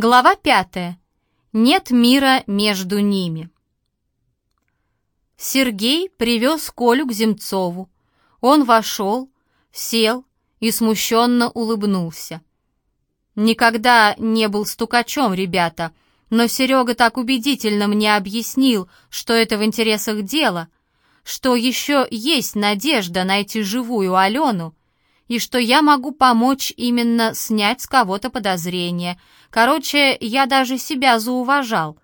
Глава пятая. Нет мира между ними. Сергей привез Колю к Земцову. Он вошел, сел и смущенно улыбнулся. Никогда не был стукачом, ребята, но Серега так убедительно мне объяснил, что это в интересах дела, что еще есть надежда найти живую Алену, и что я могу помочь именно снять с кого-то подозрение. Короче, я даже себя зауважал.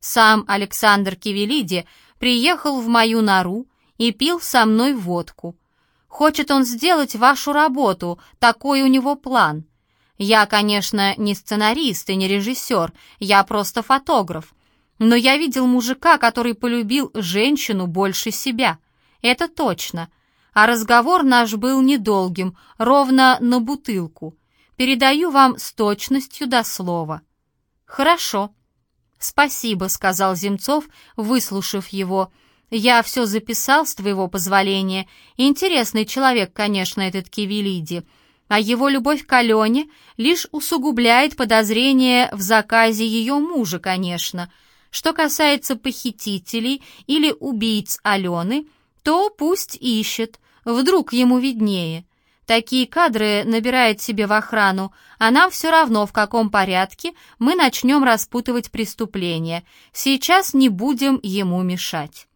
Сам Александр Кивелиди приехал в мою нору и пил со мной водку. Хочет он сделать вашу работу, такой у него план. Я, конечно, не сценарист и не режиссер, я просто фотограф. Но я видел мужика, который полюбил женщину больше себя. Это точно — а разговор наш был недолгим, ровно на бутылку. Передаю вам с точностью до слова». «Хорошо». «Спасибо», — сказал Земцов, выслушав его. «Я все записал с твоего позволения. Интересный человек, конечно, этот Кивелиди. А его любовь к Алене лишь усугубляет подозрение в заказе ее мужа, конечно. Что касается похитителей или убийц Алены, то пусть ищет. Вдруг ему виднее. Такие кадры набирает себе в охрану, а нам все равно, в каком порядке мы начнем распутывать преступление. Сейчас не будем ему мешать».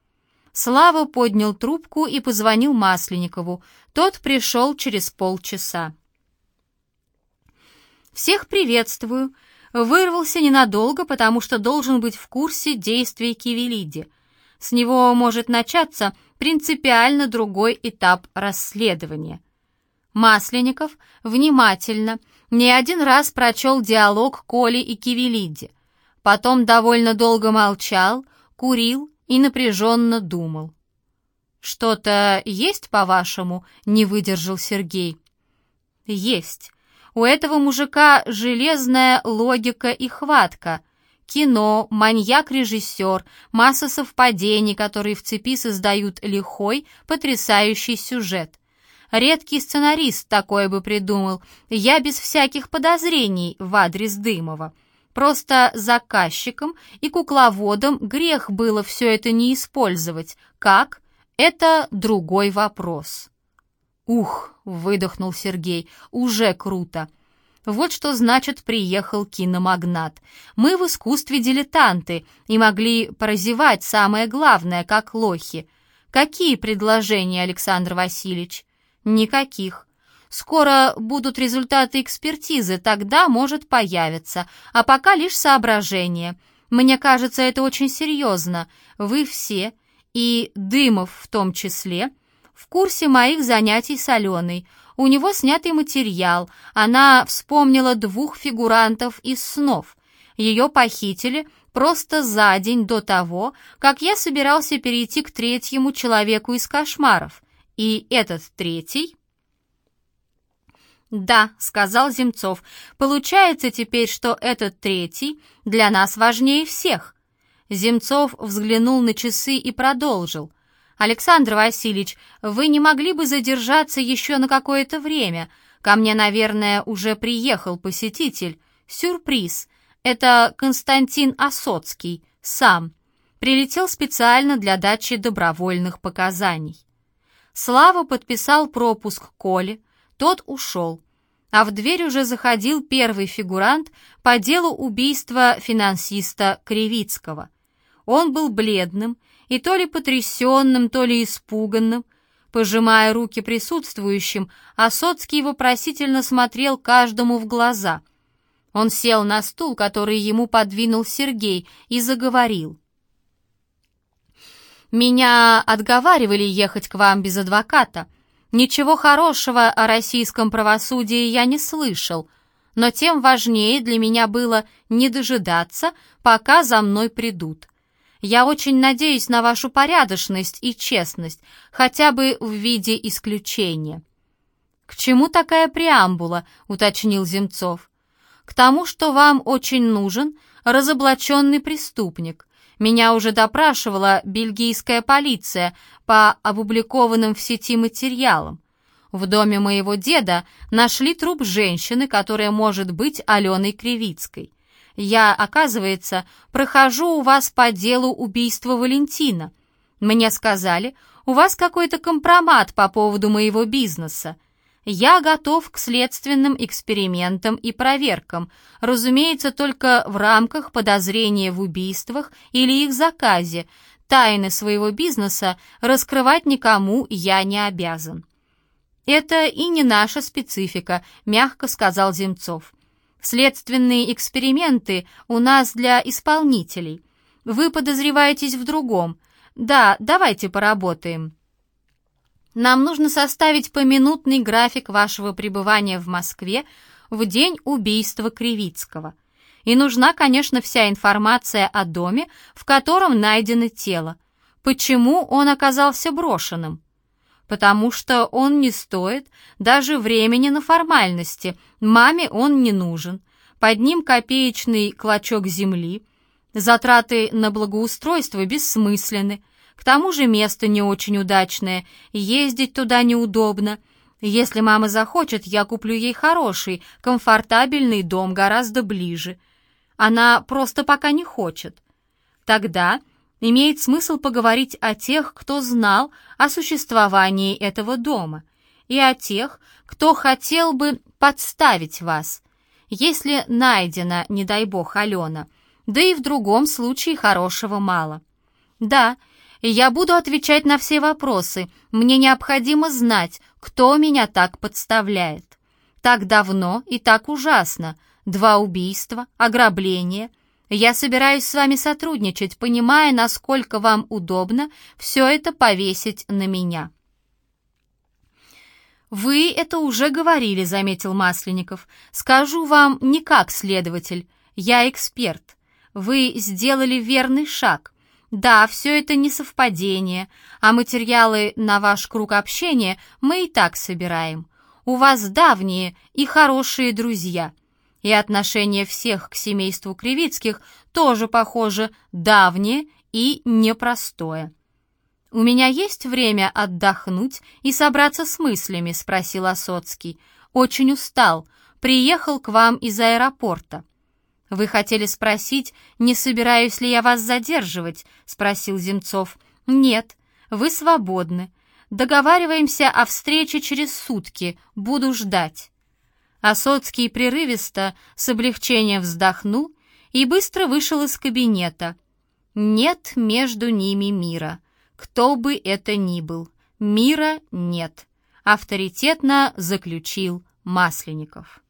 Слава поднял трубку и позвонил Масленникову. Тот пришел через полчаса. «Всех приветствую!» Вырвался ненадолго, потому что должен быть в курсе действий Кивелиди. С него может начаться принципиально другой этап расследования. Масленников внимательно, не один раз прочел диалог Коли и Кивелиди, потом довольно долго молчал, курил и напряженно думал. «Что-то есть, по-вашему?» — не выдержал Сергей. «Есть. У этого мужика железная логика и хватка — Кино, маньяк-режиссер, масса совпадений, которые в цепи создают лихой, потрясающий сюжет. Редкий сценарист такое бы придумал, я без всяких подозрений в адрес Дымова. Просто заказчикам и кукловодам грех было все это не использовать. Как? Это другой вопрос. «Ух!» — выдохнул Сергей. «Уже круто!» Вот что значит приехал киномагнат. Мы в искусстве дилетанты и могли прозевать самое главное, как лохи. Какие предложения, Александр Васильевич? Никаких. Скоро будут результаты экспертизы, тогда может появиться, а пока лишь соображения. Мне кажется, это очень серьезно. Вы все, и Дымов в том числе, в курсе моих занятий с Аленой. У него снятый материал. Она вспомнила двух фигурантов из снов. Ее похитили просто за день до того, как я собирался перейти к третьему человеку из кошмаров. И этот третий... «Да», — сказал Земцов, — «получается теперь, что этот третий для нас важнее всех». Земцов взглянул на часы и продолжил. «Александр Васильевич, вы не могли бы задержаться еще на какое-то время? Ко мне, наверное, уже приехал посетитель. Сюрприз. Это Константин Осоцкий, сам. Прилетел специально для дачи добровольных показаний». Слава подписал пропуск Коле, тот ушел. А в дверь уже заходил первый фигурант по делу убийства финансиста Кривицкого. Он был бледным, и то ли потрясенным, то ли испуганным. Пожимая руки присутствующим, Осоцкий вопросительно смотрел каждому в глаза. Он сел на стул, который ему подвинул Сергей, и заговорил. «Меня отговаривали ехать к вам без адвоката. Ничего хорошего о российском правосудии я не слышал, но тем важнее для меня было не дожидаться, пока за мной придут. Я очень надеюсь на вашу порядочность и честность, хотя бы в виде исключения». «К чему такая преамбула?» — уточнил Земцов. «К тому, что вам очень нужен разоблаченный преступник. Меня уже допрашивала бельгийская полиция по опубликованным в сети материалам. В доме моего деда нашли труп женщины, которая может быть Аленой Кривицкой. Я, оказывается, прохожу у вас по делу убийства Валентина. Мне сказали, у вас какой-то компромат по поводу моего бизнеса. Я готов к следственным экспериментам и проверкам, разумеется, только в рамках подозрения в убийствах или их заказе. Тайны своего бизнеса раскрывать никому я не обязан. «Это и не наша специфика», — мягко сказал Земцов. «Следственные эксперименты у нас для исполнителей. Вы подозреваетесь в другом. Да, давайте поработаем». Нам нужно составить поминутный график вашего пребывания в Москве в день убийства Кривицкого. И нужна, конечно, вся информация о доме, в котором найдено тело. Почему он оказался брошенным? Потому что он не стоит даже времени на формальности, маме он не нужен, под ним копеечный клочок земли, затраты на благоустройство бессмысленны, к тому же место не очень удачное, ездить туда неудобно. Если мама захочет, я куплю ей хороший, комфортабельный дом гораздо ближе. Она просто пока не хочет. Тогда имеет смысл поговорить о тех, кто знал о существовании этого дома, и о тех, кто хотел бы подставить вас, если найдена, не дай бог, Алена, да и в другом случае хорошего мало. Да, я буду отвечать на все вопросы, мне необходимо знать, кто меня так подставляет. Так давно и так ужасно, два убийства, ограбление — я собираюсь с вами сотрудничать, понимая, насколько вам удобно все это повесить на меня». «Вы это уже говорили», — заметил Масленников. «Скажу вам не как следователь. Я эксперт. Вы сделали верный шаг. Да, все это не совпадение, а материалы на ваш круг общения мы и так собираем. У вас давние и хорошие друзья» и отношение всех к семейству Кривицких тоже, похоже, давнее и непростое. «У меня есть время отдохнуть и собраться с мыслями?» — спросил Осоцкий. «Очень устал. Приехал к вам из аэропорта». «Вы хотели спросить, не собираюсь ли я вас задерживать?» — спросил Земцов. «Нет, вы свободны. Договариваемся о встрече через сутки. Буду ждать». Осоцкий прерывисто, с облегчением вздохнул и быстро вышел из кабинета. Нет между ними мира. Кто бы это ни был, мира нет, авторитетно заключил Масленников.